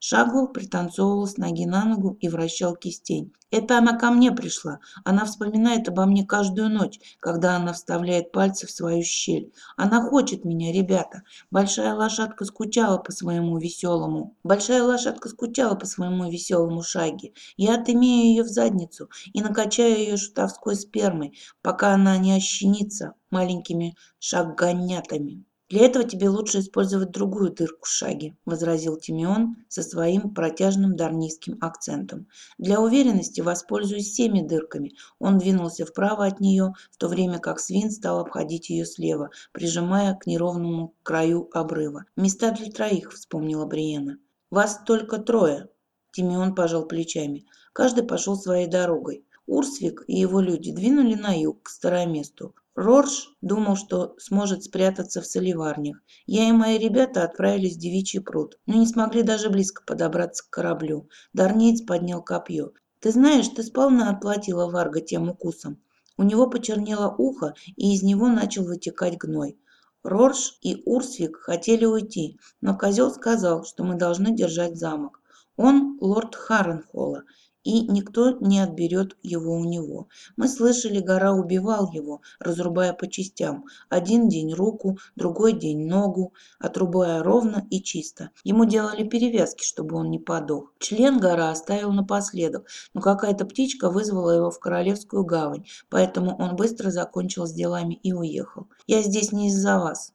Шагвел пританцовывал с ноги на ногу и вращал кистень. Это она ко мне пришла. Она вспоминает обо мне каждую ночь, когда она вставляет пальцы в свою щель. Она хочет меня, ребята. Большая лошадка скучала по своему веселому. Большая лошадка скучала по своему веселому шаге. Я отымею ее в задницу и накачаю ее шутовской спермой, пока она не ощенится маленькими шаггонятами. «Для этого тебе лучше использовать другую дырку шаги», – возразил Тимеон со своим протяжным дарнийским акцентом. «Для уверенности воспользуюсь всеми дырками». Он двинулся вправо от нее, в то время как свин стал обходить ее слева, прижимая к неровному краю обрыва. «Места для троих», – вспомнила Бриена. «Вас только трое», – Тимеон пожал плечами. «Каждый пошел своей дорогой. Урсвик и его люди двинули на юг, к староместу. Рорж думал, что сможет спрятаться в соливарнях. Я и мои ребята отправились в Девичий пруд, но не смогли даже близко подобраться к кораблю. Дарнеец поднял копье. «Ты знаешь, ты сполна отплатила Варга тем укусом». У него почернело ухо, и из него начал вытекать гной. Рорж и Урсвик хотели уйти, но козел сказал, что мы должны держать замок. Он лорд Харренхолла, и никто не отберет его у него. Мы слышали, гора убивал его, разрубая по частям. Один день руку, другой день ногу, отрубая ровно и чисто. Ему делали перевязки, чтобы он не подох. Член гора оставил напоследок, но какая-то птичка вызвала его в Королевскую гавань, поэтому он быстро закончил с делами и уехал. «Я здесь не из-за вас.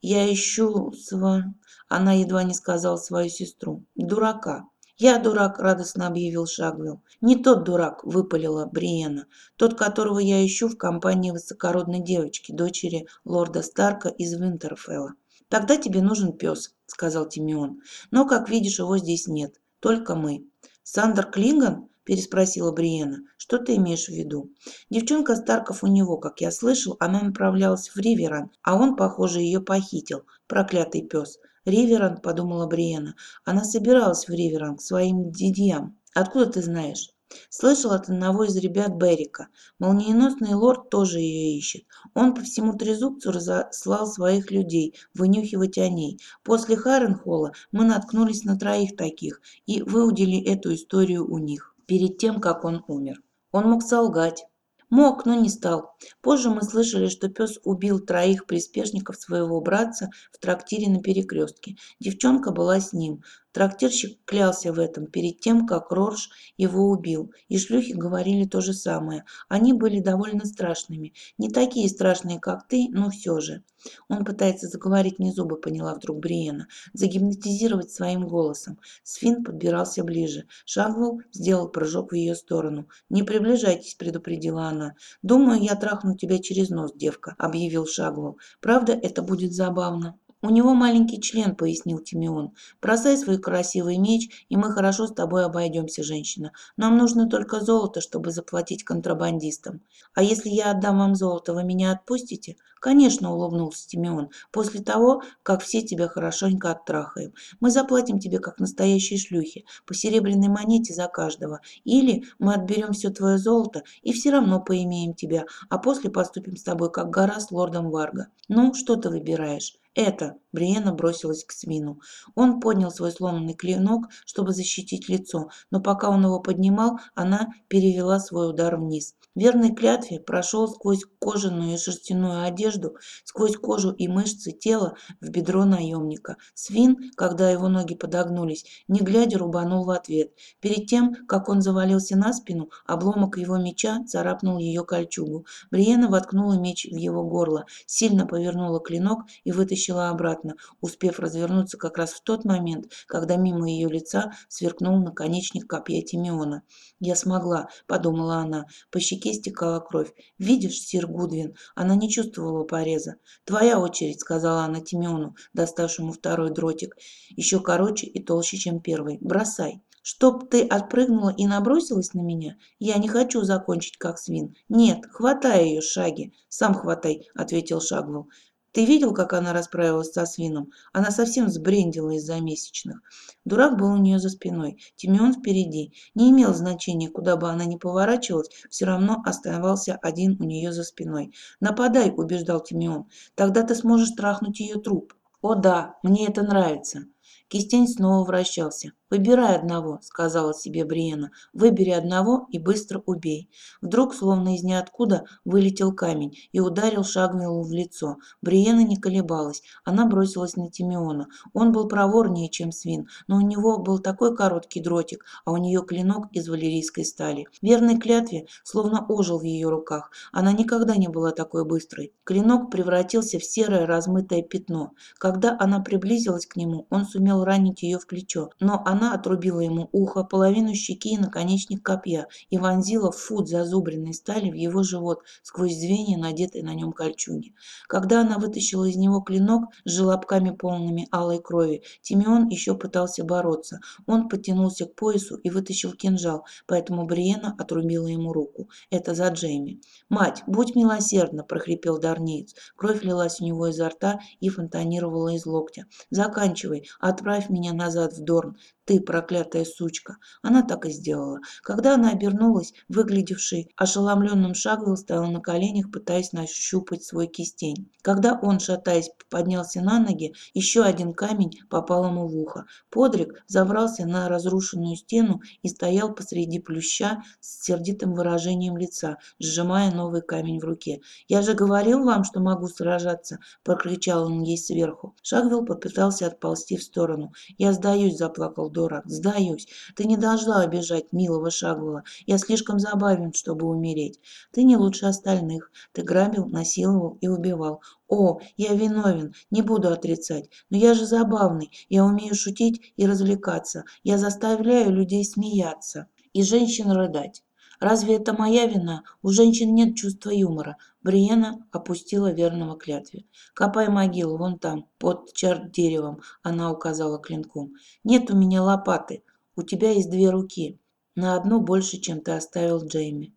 Я ищу сва...» Она едва не сказала свою сестру. «Дурака». «Я дурак», — радостно объявил Шагвилл. «Не тот дурак», — выпалила Бриена. «Тот, которого я ищу в компании высокородной девочки, дочери лорда Старка из Винтерфелла». «Тогда тебе нужен пес», — сказал Тимеон. «Но, как видишь, его здесь нет. Только мы». «Сандер Клинган?» – переспросила Бриена. «Что ты имеешь в виду?» «Девчонка Старков у него, как я слышал, она направлялась в Риверан, а он, похоже, ее похитил. Проклятый пес. Риверан, подумала Бриена. Она собиралась в Риверан к своим дядьям. Откуда ты знаешь? Слышал от одного из ребят Берика. Молниеносный лорд тоже ее ищет. Он по всему Трезубцу разослал своих людей вынюхивать о ней. После Харенхола мы наткнулись на троих таких и выудили эту историю у них перед тем, как он умер. Он мог солгать. Мог, но не стал. Позже мы слышали, что пес убил троих приспешников своего братца в трактире на перекрестке. Девчонка была с ним. Трактирщик клялся в этом перед тем, как Рорж его убил. И шлюхи говорили то же самое. Они были довольно страшными. Не такие страшные, как ты, но все же. Он пытается заговорить не зубы, поняла вдруг Бриена. Загипнотизировать своим голосом. Сфин подбирался ближе. Шагвелл сделал прыжок в ее сторону. «Не приближайтесь», — предупредила она. «Думаю, я трахну тебя через нос, девка», — объявил Шагвелл. «Правда, это будет забавно». «У него маленький член», — пояснил Тимеон. «Бросай свой красивый меч, и мы хорошо с тобой обойдемся, женщина. Нам нужно только золото, чтобы заплатить контрабандистам. А если я отдам вам золото, вы меня отпустите?» «Конечно», — улыбнулся Тимеон, «после того, как все тебя хорошенько оттрахаем. Мы заплатим тебе, как настоящие шлюхи, по серебряной монете за каждого. Или мы отберем все твое золото и все равно поимеем тебя, а после поступим с тобой, как гора с лордом Варга. Ну, что ты выбираешь?» «Это!» – Бриена бросилась к свину. Он поднял свой сломанный клинок, чтобы защитить лицо, но пока он его поднимал, она перевела свой удар вниз. Верный клятве прошел сквозь кожаную и шерстяную одежду, сквозь кожу и мышцы тела в бедро наемника. Свин, когда его ноги подогнулись, не глядя рубанул в ответ. Перед тем, как он завалился на спину, обломок его меча царапнул ее кольчугу. Бриена воткнула меч в его горло, сильно повернула клинок и вытащила обратно, успев развернуться как раз в тот момент, когда мимо ее лица сверкнул наконечник копья Тимеона. «Я смогла», — подумала она. По щеке стекала кровь. «Видишь, сир Гудвин?» Она не чувствовала пореза. «Твоя очередь», — сказала она Тимеону, доставшему второй дротик. Еще короче и толще, чем первый. «Бросай». «Чтоб ты отпрыгнула и набросилась на меня? Я не хочу закончить как свин. Нет, хватай ее, Шаги. Сам хватай», — ответил Шагвелл. Ты видел, как она расправилась со свином? Она совсем сбрендила из-за месячных. Дурак был у нее за спиной, Тимеон впереди. Не имел значения, куда бы она ни поворачивалась, все равно оставался один у нее за спиной. «Нападай», — убеждал Тимеон, — «тогда ты сможешь трахнуть ее труп». «О да, мне это нравится». Кистень снова вращался. «Выбирай одного», — сказала себе Бриена. «Выбери одного и быстро убей». Вдруг, словно из ниоткуда, вылетел камень и ударил Шагвиллу в лицо. Бриена не колебалась. Она бросилась на Тимеона. Он был проворнее, чем свин, но у него был такой короткий дротик, а у нее клинок из валерийской стали. Верный клятве словно ожил в ее руках. Она никогда не была такой быстрой. Клинок превратился в серое размытое пятно. Когда она приблизилась к нему, он сумел ранить ее в плечо, но она она отрубила ему ухо, половину щеки и наконечник копья и вонзила фут зазубренной стали в его живот сквозь звенья, надетые на нем кольчуги. Когда она вытащила из него клинок с желобками полными алой крови, Тимеон еще пытался бороться. Он потянулся к поясу и вытащил кинжал, поэтому Бриена отрубила ему руку. Это за Джейми. «Мать, будь милосердна!» – прохрипел Дарнеец. Кровь лилась у него изо рта и фонтанировала из локтя. «Заканчивай, отправь меня назад в Дорн. Ты, проклятая сучка. Она так и сделала. Когда она обернулась, выглядевший ошеломленным Шагвилл стоял на коленях, пытаясь нащупать свой кистень. Когда он, шатаясь, поднялся на ноги, еще один камень попал ему в ухо. Подрик забрался на разрушенную стену и стоял посреди плюща с сердитым выражением лица, сжимая новый камень в руке. «Я же говорил вам, что могу сражаться!» – прокричал он ей сверху. Шагвилл попытался отползти в сторону. «Я сдаюсь!» – заплакал дурак, сдаюсь. Ты не должна обижать милого Шагвела. Я слишком забавен, чтобы умереть. Ты не лучше остальных. Ты грабил, насиловал и убивал. О, я виновен, не буду отрицать. Но я же забавный. Я умею шутить и развлекаться. Я заставляю людей смеяться. И женщин рыдать. Разве это моя вина? У женщин нет чувства юмора. Бриена опустила верного клятве. «Копай могилу, вон там, под чарт деревом», — она указала клинком. «Нет у меня лопаты. У тебя есть две руки. На одну больше, чем ты оставил Джейми.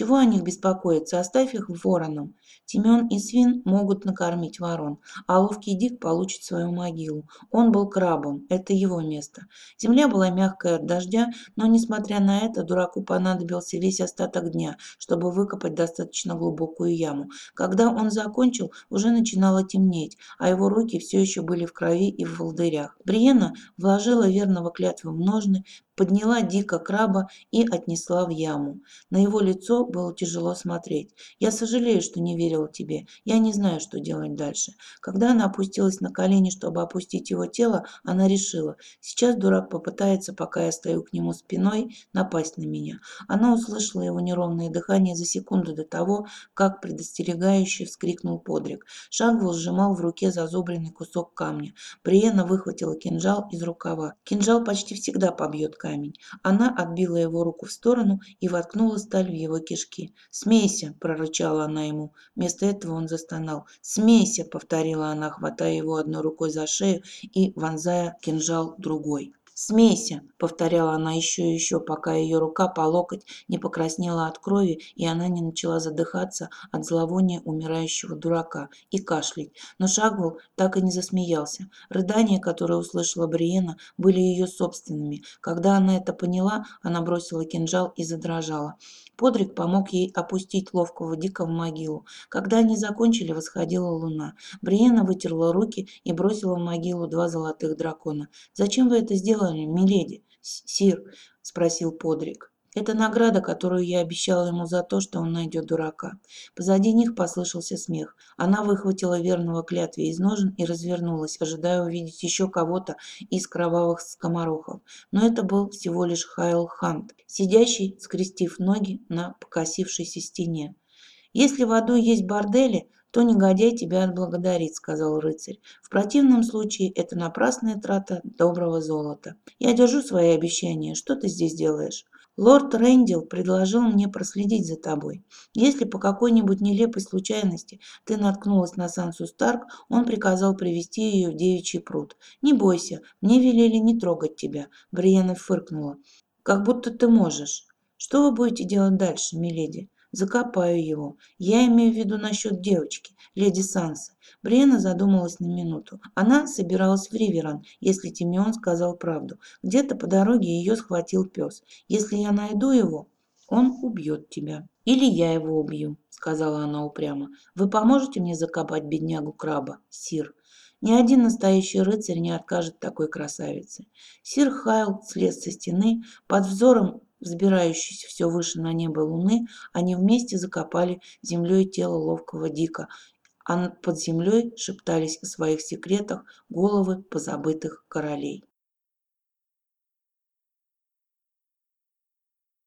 Чего о них беспокоиться? Оставь их воронам. Тимен и свин могут накормить ворон, а ловкий Дик получит свою могилу. Он был крабом, это его место. Земля была мягкая от дождя, но, несмотря на это, дураку понадобился весь остаток дня, чтобы выкопать достаточно глубокую яму. Когда он закончил, уже начинало темнеть, а его руки все еще были в крови и в волдырях. Бриена вложила верного клятвы в ножны, подняла Дика краба и отнесла в яму. На его лицо было тяжело смотреть. «Я сожалею, что не верила тебе. Я не знаю, что делать дальше». Когда она опустилась на колени, чтобы опустить его тело, она решила, сейчас дурак попытается, пока я стою к нему спиной, напасть на меня. Она услышала его неровное дыхание за секунду до того, как предостерегающе вскрикнул подрик. Шагвул сжимал в руке зазубренный кусок камня. Бриена выхватила кинжал из рукава. Кинжал почти всегда побьет камень камень. Она отбила его руку в сторону и воткнула сталь в его кишки. «Смейся!» – прорычала она ему. Вместо этого он застонал. «Смейся!» – повторила она, хватая его одной рукой за шею и вонзая кинжал другой. «Смейся!» – повторяла она еще и еще, пока ее рука по локоть не покраснела от крови, и она не начала задыхаться от зловония умирающего дурака и кашлять. Но Шагвел так и не засмеялся. Рыдания, которые услышала Бриена, были ее собственными. Когда она это поняла, она бросила кинжал и задрожала. Подрик помог ей опустить ловкого Дика в могилу. Когда они закончили, восходила луна. Бриена вытерла руки и бросила в могилу два золотых дракона. «Зачем вы это сделали, миледи?» «Сир», — спросил Подрик. Это награда, которую я обещала ему за то, что он найдет дурака. Позади них послышался смех. Она выхватила верного клятве из ножен и развернулась, ожидая увидеть еще кого-то из кровавых скоморохов. Но это был всего лишь Хайл Хант, сидящий, скрестив ноги на покосившейся стене. «Если в аду есть бордели, то негодяй тебя отблагодарит», — сказал рыцарь. «В противном случае это напрасная трата доброго золота. Я держу свои обещания. Что ты здесь делаешь?» Лорд Рэндилл предложил мне проследить за тобой. Если по какой-нибудь нелепой случайности ты наткнулась на Сансу Старк, он приказал привести ее в девичий пруд. Не бойся, мне велели не трогать тебя. Бриена фыркнула. Как будто ты можешь. Что вы будете делать дальше, миледи? Закопаю его. Я имею в виду насчет девочки, леди Санса. Бриена задумалась на минуту. Она собиралась в Риверан, если Тимеон сказал правду. Где-то по дороге ее схватил пес. Если я найду его, он убьет тебя. Или я его убью, сказала она упрямо. Вы поможете мне закопать беднягу краба, сир? Ни один настоящий рыцарь не откажет такой красавице. Сир Хайл слез со стены, под взором взбирающейся все выше на небо луны, они вместе закопали землей тело ловкого Дика, а под землей шептались о своих секретах головы позабытых королей.